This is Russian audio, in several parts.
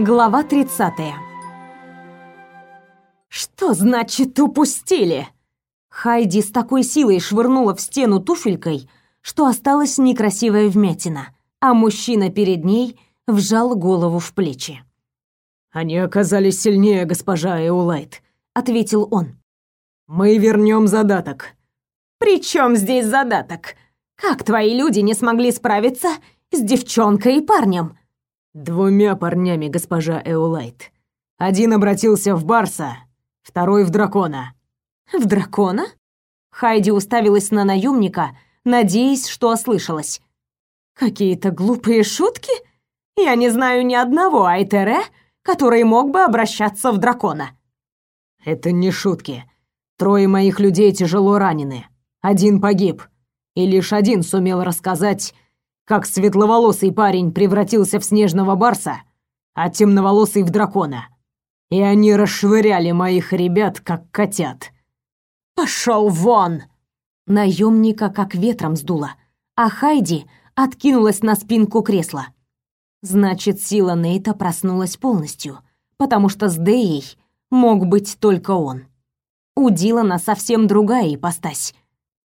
Глава 30. Что значит упустили? Хайди с такой силой швырнула в стену туфелькой, что осталась некрасивая вмятина, а мужчина перед ней вжал голову в плечи. Они оказались сильнее, госпожа Эулайт, ответил он. Мы вернем задаток. При чем здесь задаток? Как твои люди не смогли справиться с девчонкой и парнем? Двумя парнями, госпожа Эулайт. Один обратился в Барса, второй в дракона. В дракона? Хайди уставилась на наемника, надеясь, что ослышалась. Какие-то глупые шутки? Я не знаю ни одного Айтере, который мог бы обращаться в дракона. Это не шутки. Трое моих людей тяжело ранены. Один погиб. И лишь один сумел рассказать, как светловолосый парень превратился в снежного барса, а темноволосый в дракона. И они расшвыряли моих ребят, как котят. Пошел вон! Наемника как ветром сдуло, а Хайди откинулась на спинку кресла. Значит, сила Нейта проснулась полностью, потому что с Деей мог быть только он. У Дилана совсем другая ипостась.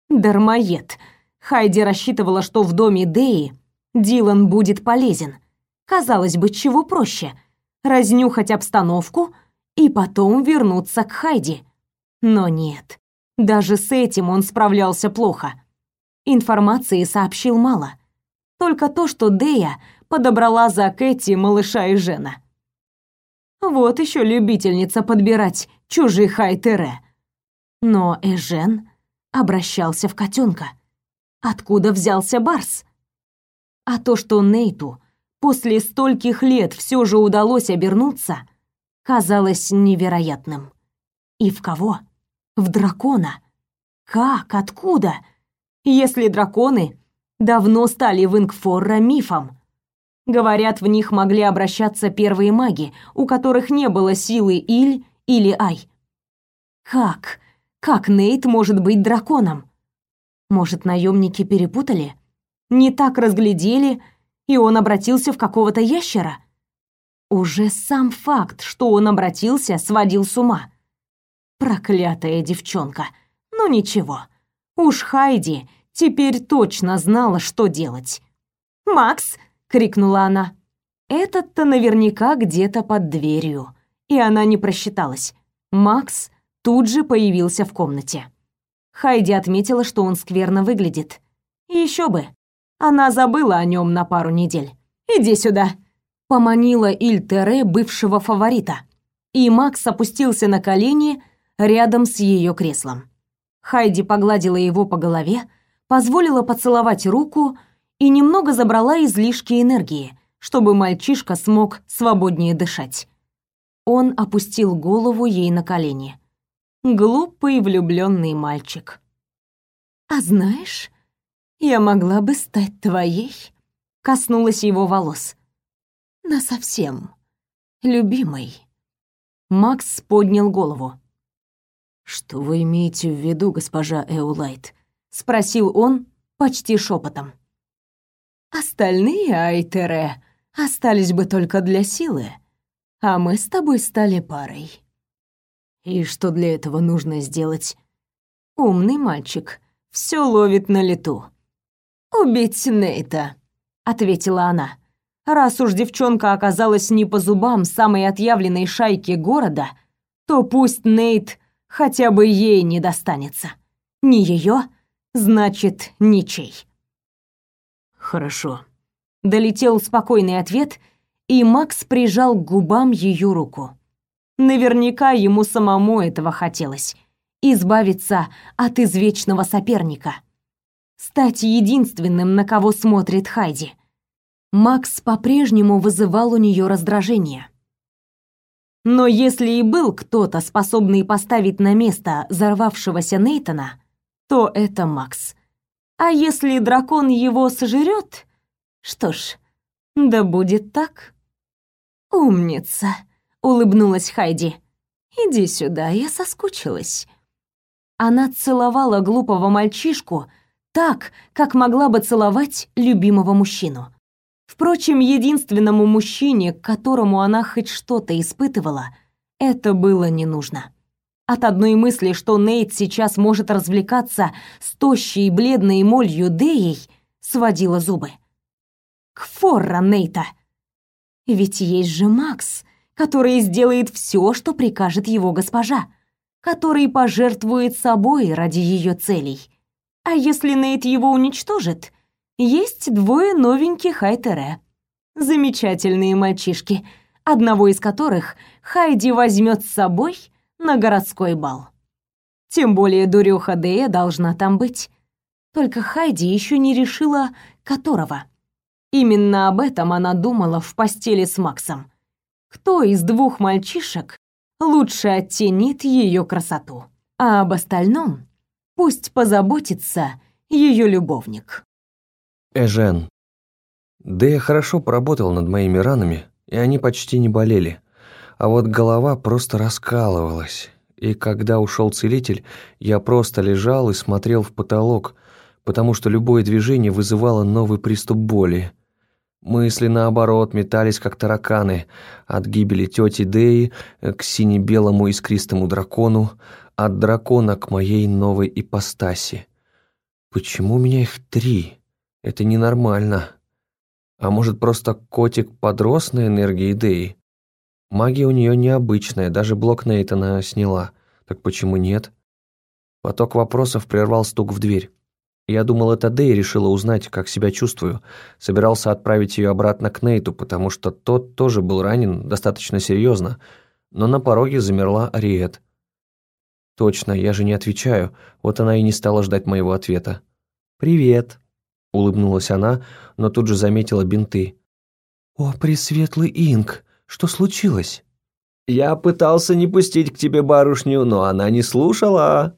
Дармоед — Хайди рассчитывала, что в доме Деи Дилан будет полезен. Казалось бы, чего проще — разнюхать обстановку и потом вернуться к Хайди. Но нет, даже с этим он справлялся плохо. Информации сообщил мало. Только то, что Дея подобрала за Кэти малыша и Жена. Вот еще любительница подбирать чужих Айтере. Но Эжен обращался в котенка — Откуда взялся Барс? А то, что Нейту после стольких лет все же удалось обернуться, казалось невероятным. И в кого? В дракона. Как? Откуда? Если драконы давно стали в Ингфорра мифом. Говорят, в них могли обращаться первые маги, у которых не было силы Иль или Ай. Как? Как Нейт может быть драконом? Может, наемники перепутали? Не так разглядели, и он обратился в какого-то ящера? Уже сам факт, что он обратился, сводил с ума. Проклятая девчонка. Ну ничего. Уж Хайди теперь точно знала, что делать. «Макс!» — крикнула она. Этот-то наверняка где-то под дверью. И она не просчиталась. Макс тут же появился в комнате. Хайди отметила, что он скверно выглядит. Еще бы. Она забыла о нем на пару недель. «Иди сюда», — поманила Ильтере бывшего фаворита. И Макс опустился на колени рядом с ее креслом. Хайди погладила его по голове, позволила поцеловать руку и немного забрала излишки энергии, чтобы мальчишка смог свободнее дышать. Он опустил голову ей на колени глупый влюбленный мальчик. А знаешь, я могла бы стать твоей, коснулась его волос. На совсем, любимой. Макс поднял голову. Что вы имеете в виду, госпожа Эулайт? спросил он почти шепотом. Остальные Айтере остались бы только для силы, а мы с тобой стали парой. И что для этого нужно сделать? Умный мальчик, все ловит на лету. Убить Нейта, ответила она. Раз уж девчонка оказалась не по зубам самой отъявленной шайки города, то пусть Нейт хотя бы ей не достанется. Не ее, значит, ничей. Хорошо. Долетел спокойный ответ, и Макс прижал к губам ее руку. Наверняка ему самому этого хотелось избавиться от извечного соперника, стать единственным, на кого смотрит Хайди. Макс по-прежнему вызывал у нее раздражение. Но если и был кто-то, способный поставить на место взорвавшегося Нейтона, то это Макс. А если дракон его сожрет, что ж, да будет так. Умница улыбнулась Хайди. Иди сюда, я соскучилась. Она целовала глупого мальчишку так, как могла бы целовать любимого мужчину. Впрочем, единственному мужчине, к которому она хоть что-то испытывала, это было не нужно. От одной мысли, что Нейт сейчас может развлекаться с тощей бледной молью Деей, сводила зубы. Кфорра Нейта! Ведь есть же Макс, который сделает все, что прикажет его госпожа, который пожертвует собой ради ее целей. А если Нейт его уничтожит, есть двое новеньких Айтере. Замечательные мальчишки, одного из которых Хайди возьмет с собой на городской бал. Тем более дурёха Дея должна там быть. Только Хайди еще не решила, которого. Именно об этом она думала в постели с Максом. Кто из двух мальчишек лучше оттенит ее красоту? А об остальном пусть позаботится ее любовник. Эжен. Да я хорошо поработал над моими ранами, и они почти не болели. А вот голова просто раскалывалась. И когда ушел целитель, я просто лежал и смотрел в потолок, потому что любое движение вызывало новый приступ боли. Мысли, наоборот, метались, как тараканы, от гибели тети Деи к сине-белому искристому дракону, от дракона к моей новой ипостаси. Почему у меня их три? Это ненормально. А может, просто котик подрос на энергии Деи? Магия у нее необычная, даже блок Нейтана сняла. Так почему нет? Поток вопросов прервал стук в дверь. Я думал, это Дэй решила узнать, как себя чувствую. Собирался отправить ее обратно к Нейту, потому что тот тоже был ранен достаточно серьезно. Но на пороге замерла Ариет. Точно, я же не отвечаю. Вот она и не стала ждать моего ответа. «Привет», — улыбнулась она, но тут же заметила бинты. «О, пресветлый Инк, что случилось?» «Я пытался не пустить к тебе барышню, но она не слушала»,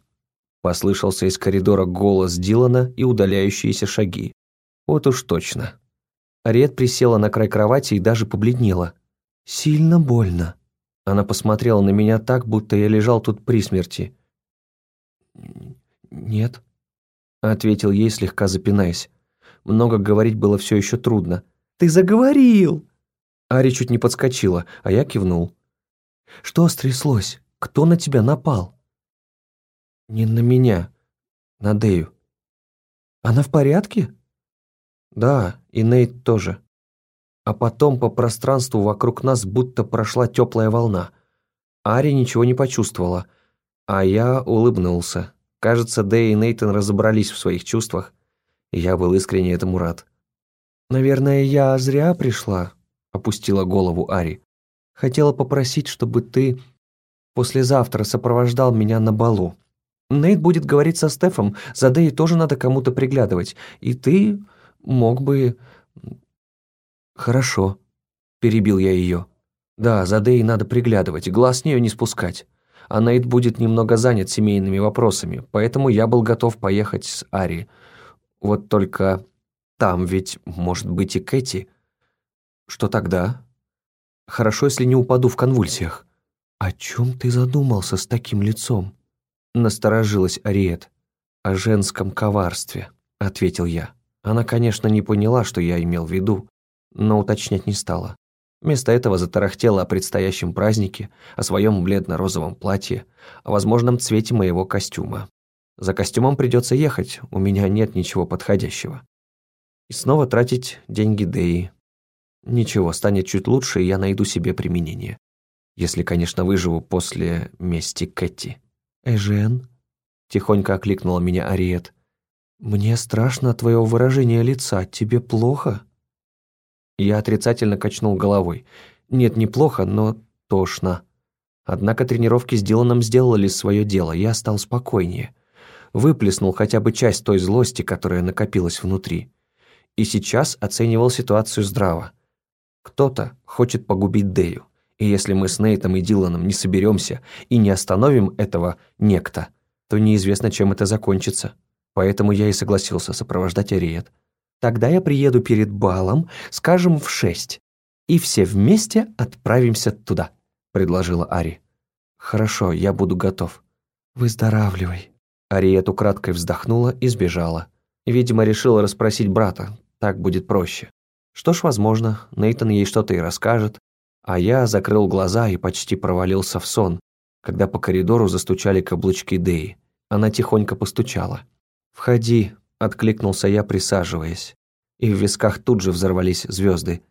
Послышался из коридора голос Дилана и удаляющиеся шаги. Вот уж точно. Ред присела на край кровати и даже побледнела. «Сильно больно». Она посмотрела на меня так, будто я лежал тут при смерти. «Нет», — ответил ей, слегка запинаясь. Много говорить было все еще трудно. «Ты заговорил!» Ари чуть не подскочила, а я кивнул. «Что стряслось? Кто на тебя напал?» Не на меня, на Дэю. Она в порядке? Да, и Нейт тоже. А потом по пространству вокруг нас будто прошла теплая волна. Ари ничего не почувствовала, а я улыбнулся. Кажется, Дэй и Нейтан разобрались в своих чувствах, и я был искренне этому рад. «Наверное, я зря пришла», — опустила голову Ари. «Хотела попросить, чтобы ты послезавтра сопровождал меня на балу. Нейт будет говорить со Стефом, за Дэй тоже надо кому-то приглядывать, и ты мог бы...» «Хорошо», — перебил я ее. «Да, за Дэй надо приглядывать, глаз с нее не спускать. А Нейт будет немного занят семейными вопросами, поэтому я был готов поехать с Ари. Вот только там ведь может быть и Кэти. Что тогда? Хорошо, если не упаду в конвульсиях». «О чем ты задумался с таким лицом?» Насторожилась Ариет. «О женском коварстве», — ответил я. Она, конечно, не поняла, что я имел в виду, но уточнять не стала. Вместо этого затарахтела о предстоящем празднике, о своем бледно-розовом платье, о возможном цвете моего костюма. За костюмом придется ехать, у меня нет ничего подходящего. И снова тратить деньги Деи. Ничего, станет чуть лучше, и я найду себе применение. Если, конечно, выживу после мести Кэти. «Эжен?» — тихонько окликнула меня Ариет. «Мне страшно от твоего выражения лица. Тебе плохо?» Я отрицательно качнул головой. «Нет, неплохо, но тошно». Однако тренировки с Диланом сделали свое дело, я стал спокойнее. Выплеснул хотя бы часть той злости, которая накопилась внутри. И сейчас оценивал ситуацию здраво. Кто-то хочет погубить Дэю. И если мы с Нейтом и Диланом не соберемся и не остановим этого некто, то неизвестно, чем это закончится. Поэтому я и согласился сопровождать Ариет. Тогда я приеду перед балом, скажем, в шесть, и все вместе отправимся туда», — предложила Ари. «Хорошо, я буду готов». «Выздоравливай». Ариет украдкой вздохнула и сбежала. Видимо, решила расспросить брата, так будет проще. Что ж, возможно, Нейтан ей что-то и расскажет, а я закрыл глаза и почти провалился в сон, когда по коридору застучали каблучки Деи. Она тихонько постучала. «Входи», — откликнулся я, присаживаясь. И в висках тут же взорвались звезды.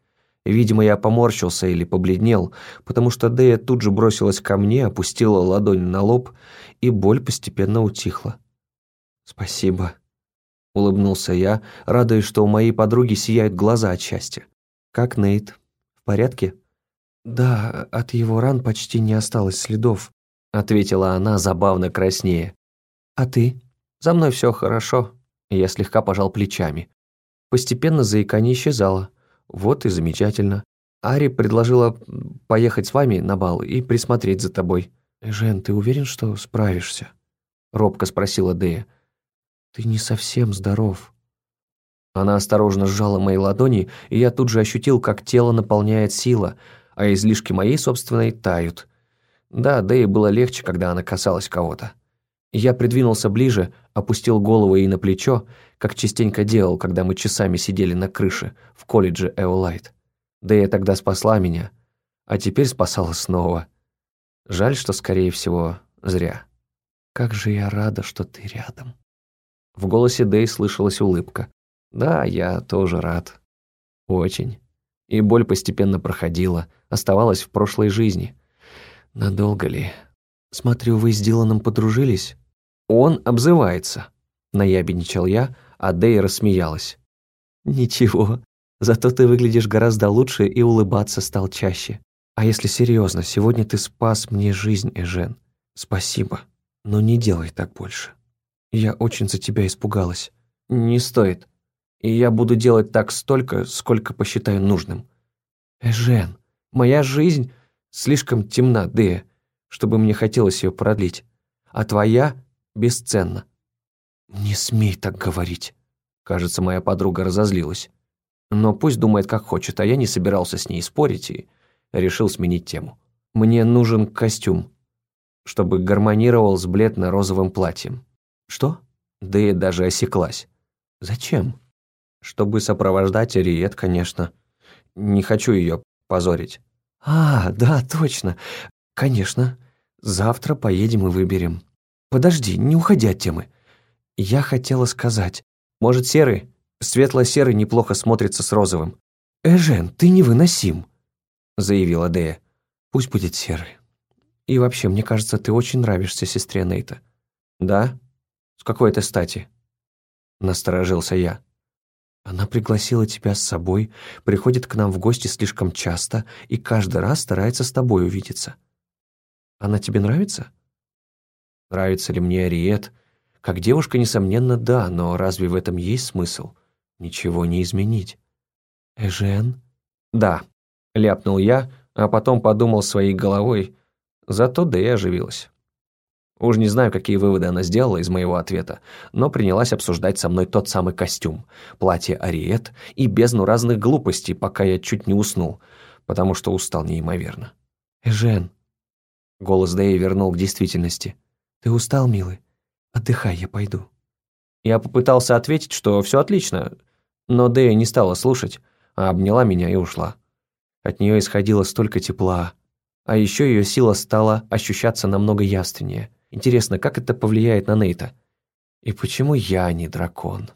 Видимо, я поморщился или побледнел, потому что Дея тут же бросилась ко мне, опустила ладонь на лоб, и боль постепенно утихла. «Спасибо», — улыбнулся я, радуясь, что у моей подруги сияют глаза от счастья. «Как Нейт? В порядке?» «Да, от его ран почти не осталось следов», — ответила она, забавно краснее. «А ты?» «За мной все хорошо», — я слегка пожал плечами. Постепенно заикание исчезало. Вот и замечательно. Ари предложила поехать с вами на бал и присмотреть за тобой. «Жен, ты уверен, что справишься?» — робко спросила Дея. «Ты не совсем здоров». Она осторожно сжала мои ладони, и я тут же ощутил, как тело наполняет сила, а излишки моей собственной тают. Да, Дее было легче, когда она касалась кого-то. Я придвинулся ближе, опустил голову ей на плечо, как частенько делал, когда мы часами сидели на крыше в колледже Эолайт. Дэя тогда спасла меня, а теперь спасала снова. Жаль, что, скорее всего, зря. «Как же я рада, что ты рядом». В голосе Дэй слышалась улыбка. «Да, я тоже рад. Очень». И боль постепенно проходила, оставалась в прошлой жизни. Надолго ли? Смотрю, вы с Диланом подружились? Он обзывается. Наябедничал я, а Дэй рассмеялась. Ничего, зато ты выглядишь гораздо лучше и улыбаться стал чаще. А если серьезно, сегодня ты спас мне жизнь, Эжен. Спасибо, но не делай так больше. Я очень за тебя испугалась. Не стоит. И я буду делать так столько, сколько посчитаю нужным. Эжен, моя жизнь слишком темна, Дэя, чтобы мне хотелось ее продлить. А твоя бесценна. Не смей так говорить. Кажется, моя подруга разозлилась. Но пусть думает, как хочет, а я не собирался с ней спорить и решил сменить тему. Мне нужен костюм, чтобы гармонировал с бледно-розовым платьем. Что? И даже осеклась. Зачем? Чтобы сопровождать Ариет, конечно. Не хочу ее позорить. А, да, точно. Конечно. Завтра поедем и выберем. Подожди, не уходи от темы. Я хотела сказать. Может, серый? Светло-серый неплохо смотрится с розовым. «Эжен, ты невыносим», — заявила Дея. «Пусть будет серый. И вообще, мне кажется, ты очень нравишься сестре Нейта». «Да? С какой-то стати?» Насторожился я. Она пригласила тебя с собой, приходит к нам в гости слишком часто и каждый раз старается с тобой увидеться. Она тебе нравится? Нравится ли мне Ариет? Как девушка, несомненно, да, но разве в этом есть смысл? Ничего не изменить. Эжен? Да, ляпнул я, а потом подумал своей головой. Зато да и оживилась. Уж не знаю, какие выводы она сделала из моего ответа, но принялась обсуждать со мной тот самый костюм, платье Ариет и бездну разных глупостей, пока я чуть не уснул, потому что устал неимоверно. «Эжен», — голос Дэи вернул к действительности, — «ты устал, милый? Отдыхай, я пойду». Я попытался ответить, что все отлично, но Дэя не стала слушать, а обняла меня и ушла. От нее исходило столько тепла, а еще ее сила стала ощущаться намного явственнее — Интересно, как это повлияет на Нейта? И почему я не дракон?